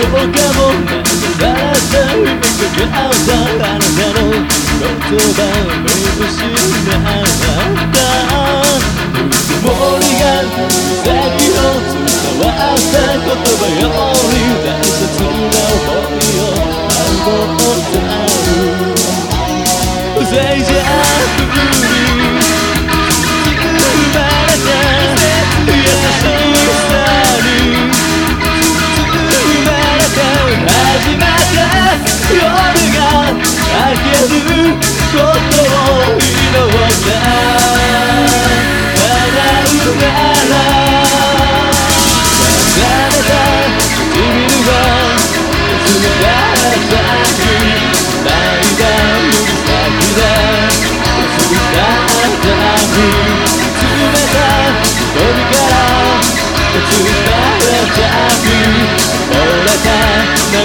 どうかもさがうたあなたの言葉を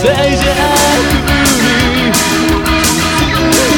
大事悪夢に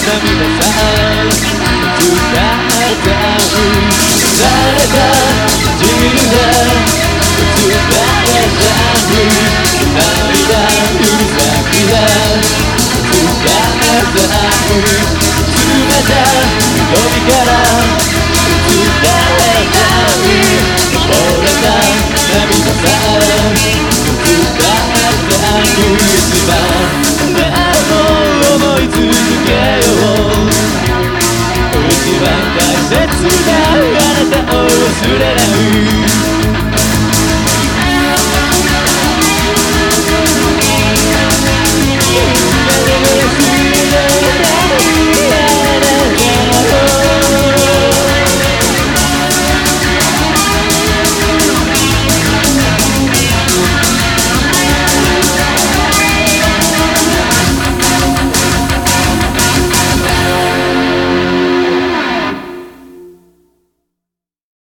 涙さ伝えたい誰だ自由だ「あれだふさなた冷たい瞳から伝えたい折れた涙さ伝えたい一番